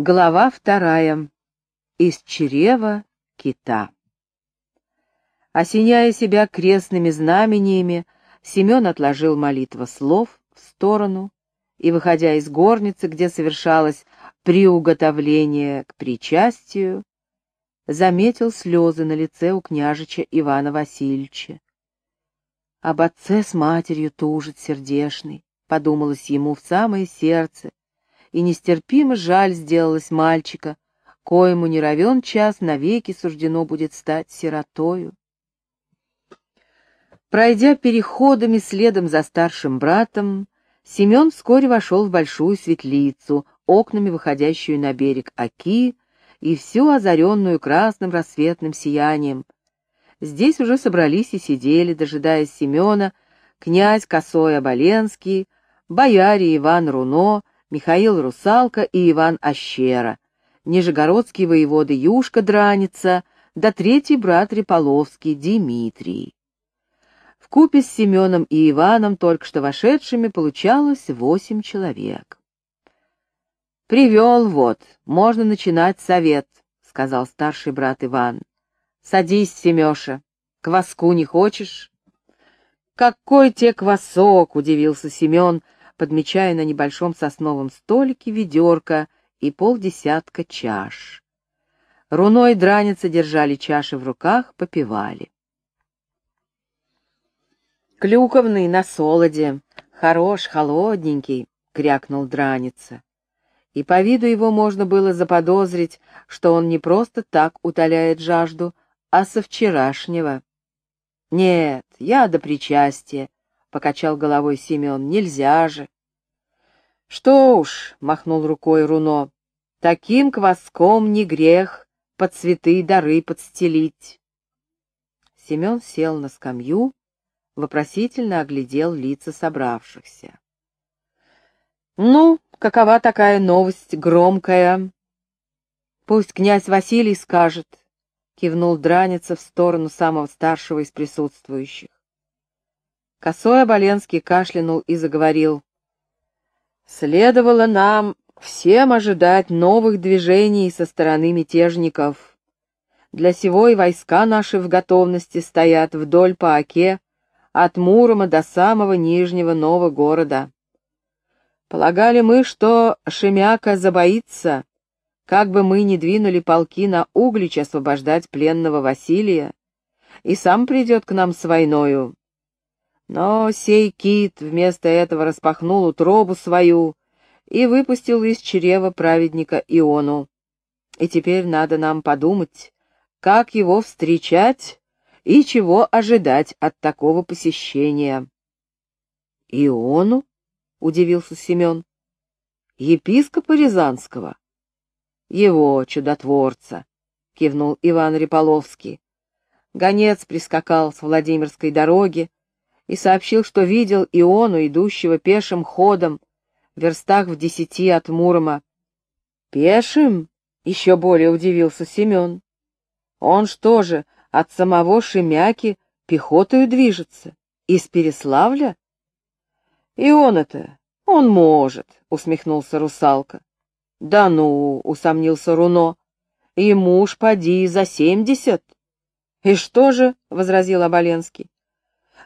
Глава вторая. Из чрева кита. Осеняя себя крестными знамениями, Семен отложил молитва слов в сторону и, выходя из горницы, где совершалось приуготовление к причастию, заметил слезы на лице у княжича Ивана Васильевича. Об отце с матерью тужит сердешный, подумалось ему в самое сердце, и нестерпимо жаль сделалось мальчика, коему не равен час навеки суждено будет стать сиротою. Пройдя переходами следом за старшим братом, Семен вскоре вошел в большую светлицу, окнами выходящую на берег Оки и всю озаренную красным рассветным сиянием. Здесь уже собрались и сидели, дожидаясь Семена, князь Косой Оболенский, бояре Иван Руно, Михаил Русалка и Иван Ощера, нижегородский воевода Юшка Драница, да третий брат Реполовский Дмитрий. В купе с Семеном и Иваном, только что вошедшими, получалось восемь человек. «Привел вот, можно начинать совет», — сказал старший брат Иван. «Садись, Семеша, кваску не хочешь?» «Какой те квасок!» — удивился Семен, — подмечая на небольшом сосновом столике ведерко и полдесятка чаш. Руно и драница держали чаши в руках, попивали. «Клюковный на солоде, хорош, холодненький», — крякнул драница. И по виду его можно было заподозрить, что он не просто так утоляет жажду, а со вчерашнего. «Нет, я до причастия», — покачал головой Семен, — «нельзя же». «Что уж», — махнул рукой Руно, — «таким кваском не грех под цветы дары подстелить». Семен сел на скамью, вопросительно оглядел лица собравшихся. «Ну, какова такая новость громкая?» «Пусть князь Василий скажет», — кивнул Драница в сторону самого старшего из присутствующих. Косой Оболенский кашлянул и заговорил. «Следовало нам всем ожидать новых движений со стороны мятежников. Для сего и войска наши в готовности стоят вдоль по оке, от Мурома до самого Нижнего Нового города. Полагали мы, что Шемяка забоится, как бы мы ни двинули полки на Углич освобождать пленного Василия, и сам придет к нам с войною. Но сей кит вместо этого распахнул утробу свою и выпустил из чрева праведника Иону. И теперь надо нам подумать, как его встречать и чего ожидать от такого посещения. — Иону? — удивился Семен. — Епископа Рязанского? — Его чудотворца, — кивнул Иван Реполовский. Гонец прискакал с Владимирской дороги, и сообщил, что видел Иону, идущего пешим ходом, в верстах в десяти от Мурома. «Пешим?» — еще более удивился Семен. «Он что же, от самого Шемяки пехотою движется? Из Переславля?» «И он это, он может», — усмехнулся русалка. «Да ну», — усомнился Руно, — «ему уж поди за семьдесят». «И что же?» — возразил Оболенский.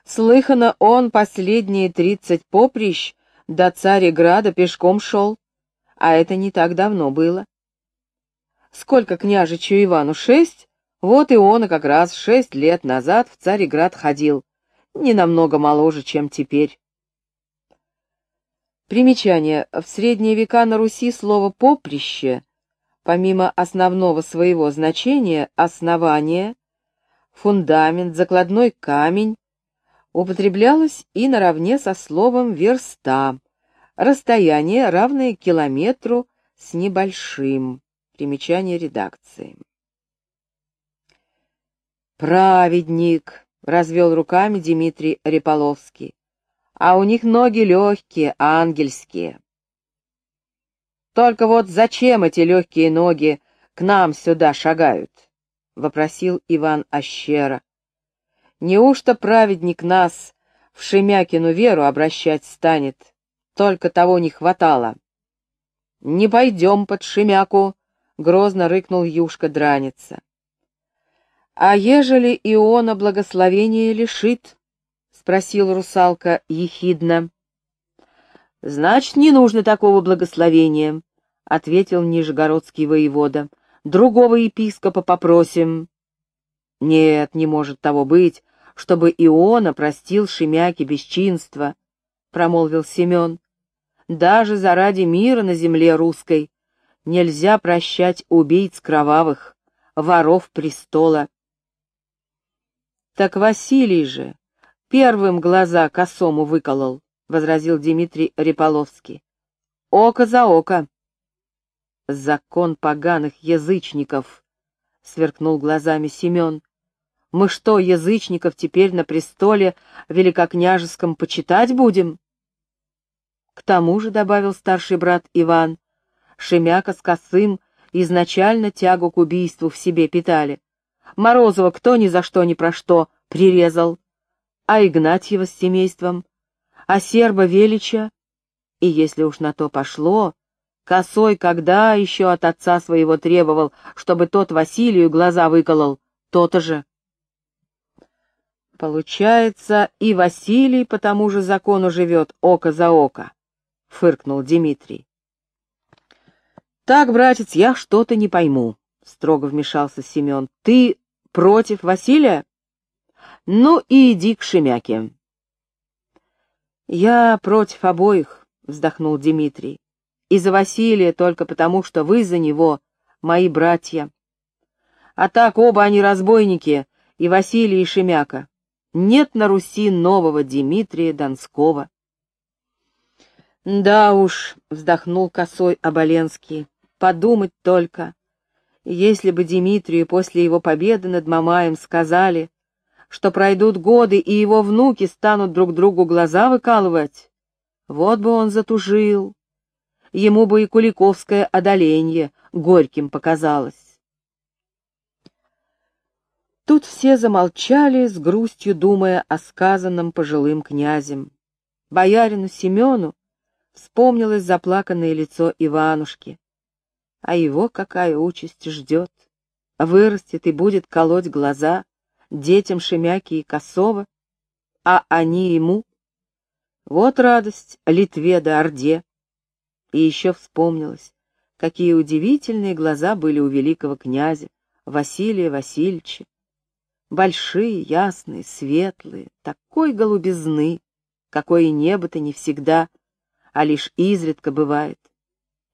Слыхано, он последние тридцать поприщ до Цареграда пешком шел, а это не так давно было. Сколько княжичу Ивану шесть, вот и он как раз шесть лет назад в Цареград ходил, не намного моложе, чем теперь. Примечание. В средние века на Руси слово «поприще», помимо основного своего значения, основание, фундамент, закладной камень, употреблялось и наравне со словом «верста», расстояние, равное километру с небольшим. Примечание редакции. «Праведник», — развел руками Дмитрий Реполовский, «а у них ноги легкие, ангельские». «Только вот зачем эти легкие ноги к нам сюда шагают?» — вопросил Иван Ощера, Неужто праведник нас в Шемякину веру обращать станет? Только того не хватало. Не пойдем под Шемяку, — грозно рыкнул Юшка драница. А ежели Иона благословение лишит? — спросил русалка ехидно. — Значит, не нужно такого благословения, — ответил нижегородский воевода. — Другого епископа попросим. — Нет, не может того быть, чтобы Иона простил Шемяке бесчинство, — промолвил Семен. — Даже заради мира на земле русской нельзя прощать убийц кровавых, воров престола. — Так Василий же первым глаза косому выколол, — возразил Дмитрий Реполовский. — Око за око. — Закон поганых язычников, — сверкнул глазами Семен. Мы что, язычников теперь на престоле великокняжеском почитать будем? К тому же, — добавил старший брат Иван, — Шемяка с Косым изначально тягу к убийству в себе питали. Морозова кто ни за что ни про что прирезал, а Игнатьева с семейством, а серба Велича, и если уж на то пошло, Косой когда еще от отца своего требовал, чтобы тот Василию глаза выколол, то-то же. Получается, и Василий по тому же закону живет око за око, — фыркнул Дмитрий. Так, братец, я что-то не пойму, — строго вмешался Семен. Ты против Василия? Ну и иди к Шемяке. Я против обоих, — вздохнул Дмитрий. И за Василия только потому, что вы за него мои братья. А так оба они разбойники, и Василий, и Шемяка. Нет на Руси нового Дмитрия Донского. Да уж, вздохнул косой Оболенский, подумать только. Если бы Дмитрию после его победы над Мамаем сказали, что пройдут годы и его внуки станут друг другу глаза выкалывать, вот бы он затужил. Ему бы и Куликовское одоленье горьким показалось. Тут все замолчали, с грустью думая о сказанном пожилым князем. Боярину Семену вспомнилось заплаканное лицо Иванушки. А его какая участь ждет? Вырастет и будет колоть глаза детям Шемяки и Косова, а они ему. Вот радость Литве да Орде. И еще вспомнилось, какие удивительные глаза были у великого князя Василия Васильевича большие, ясные, светлые, такой голубизны, какой и небо-то не всегда, а лишь изредка бывает.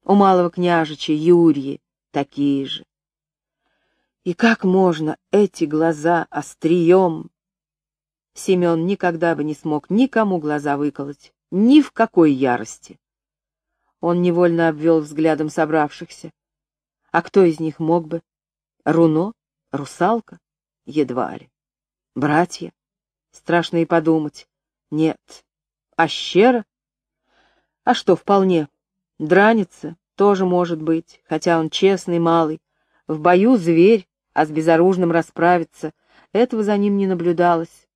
У малого княжича Юрии такие же. И как можно эти глаза острием? Семен никогда бы не смог никому глаза выколоть, ни в какой ярости. Он невольно обвел взглядом собравшихся. А кто из них мог бы? Руно? Русалка? Едва ли. Братья? Страшно и подумать. Нет. А щера? А что, вполне. Драница тоже может быть, хотя он честный малый. В бою зверь, а с безоружным расправиться. Этого за ним не наблюдалось.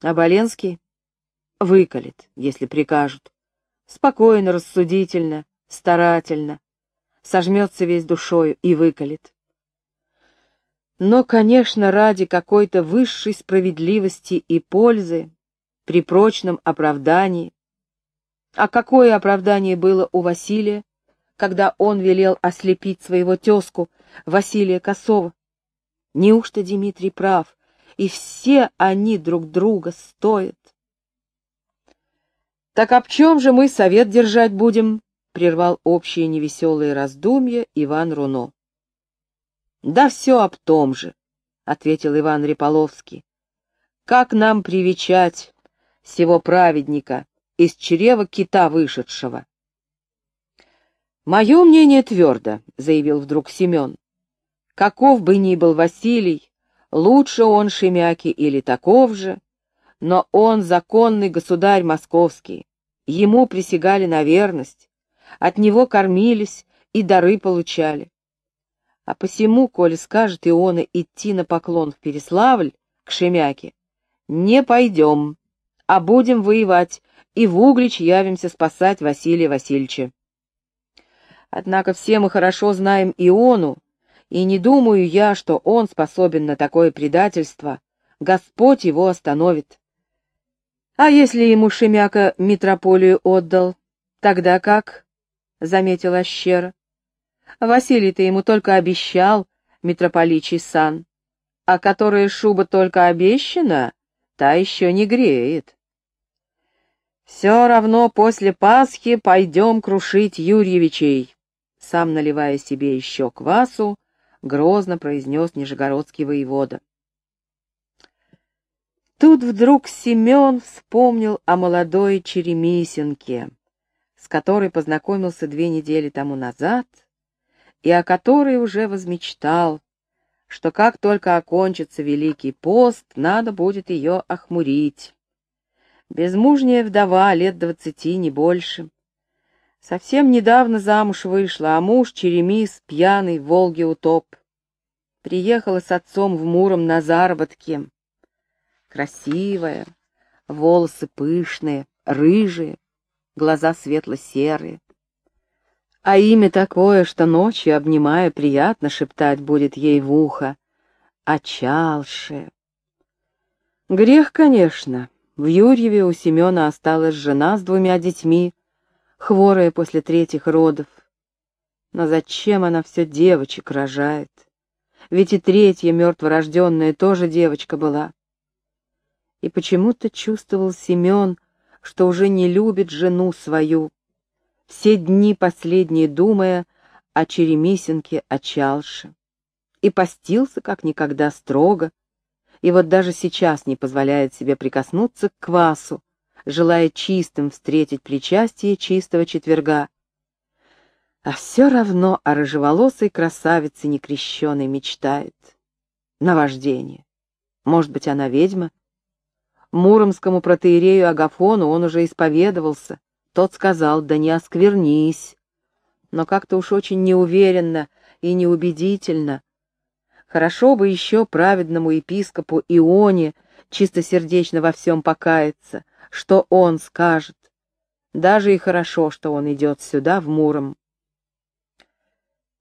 А Боленский выколет, если прикажут. Спокойно, рассудительно, старательно. Сожмется весь душою и выколет но, конечно, ради какой-то высшей справедливости и пользы, при прочном оправдании. А какое оправдание было у Василия, когда он велел ослепить своего тезку Василия Косова? Неужто Дмитрий прав, и все они друг друга стоят? «Так об чем же мы совет держать будем?» — прервал общие невеселые раздумья Иван Руно. Да все об том же, — ответил Иван Реполовский. Как нам привечать сего праведника из чрева кита вышедшего? Мое мнение твердо, — заявил вдруг Семен. Каков бы ни был Василий, лучше он Шемяки или таков же, но он законный государь московский, ему присягали на верность, от него кормились и дары получали. А посему, коли скажет Иона идти на поклон в Переславль, к Шемяке, не пойдем, а будем воевать, и в Углич явимся спасать Василия Васильевича. Однако все мы хорошо знаем Иону, и не думаю я, что он способен на такое предательство. Господь его остановит. А если ему Шемяка митрополию отдал, тогда как? — заметила Щера. Василий-то ему только обещал, митрополичий сан, а которая шуба только обещана, та еще не греет. Все равно после Пасхи пойдем крушить Юрьевичей, сам наливая себе еще квасу, грозно произнес нижегородский воевода. Тут вдруг Семен вспомнил о молодой Черемисенке, с которой познакомился две недели тому назад и о которой уже возмечтал, что как только окончится Великий пост, надо будет ее охмурить. Безмужняя вдова, лет двадцати, не больше. Совсем недавно замуж вышла, а муж Черемис, пьяный, в Волге утоп. Приехала с отцом в Муром на заработки. Красивая, волосы пышные, рыжие, глаза светло-серые. А имя такое, что ночью, обнимая, приятно шептать будет ей в ухо. Очалше. Грех, конечно. В Юрьеве у Семена осталась жена с двумя детьми, хворая после третьих родов. Но зачем она все девочек рожает? Ведь и третья мертворожденная тоже девочка была. И почему-то чувствовал Семен, что уже не любит жену свою, все дни последние думая о Черемисенке, о Чалше. И постился как никогда строго, и вот даже сейчас не позволяет себе прикоснуться к квасу, желая чистым встретить причастие чистого четверга. А все равно о рыжеволосой красавице некрещенной мечтает. Наваждение. Может быть, она ведьма? Муромскому протеерею Агафону он уже исповедовался, тот сказал, да не осквернись. Но как-то уж очень неуверенно и неубедительно. Хорошо бы еще праведному епископу Ионе чистосердечно во всем покаяться, что он скажет. Даже и хорошо, что он идет сюда, в Муром.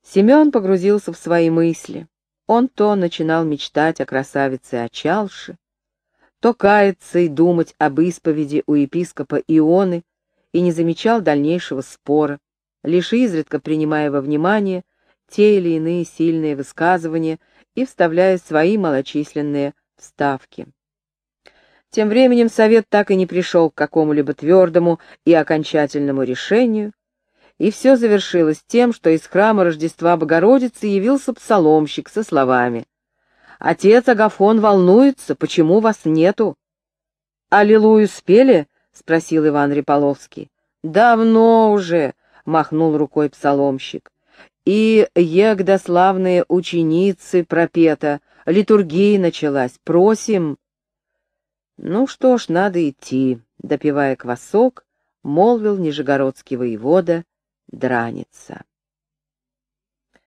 Семен погрузился в свои мысли. Он то начинал мечтать о красавице Очалше, то каяться и думать об исповеди у епископа Ионы и не замечал дальнейшего спора, лишь изредка принимая во внимание те или иные сильные высказывания и вставляя свои малочисленные вставки. Тем временем совет так и не пришел к какому-либо твердому и окончательному решению, и все завершилось тем, что из храма Рождества Богородицы явился псаломщик со словами «Отец Агафон волнуется, почему вас нету?» «Аллилуйю спели?» — спросил Иван Реполовский. «Давно уже», — махнул рукой псаломщик. «И егда славные ученицы пропета, литургия началась, просим». «Ну что ж, надо идти», — допивая квасок, молвил нижегородский воевода Драница.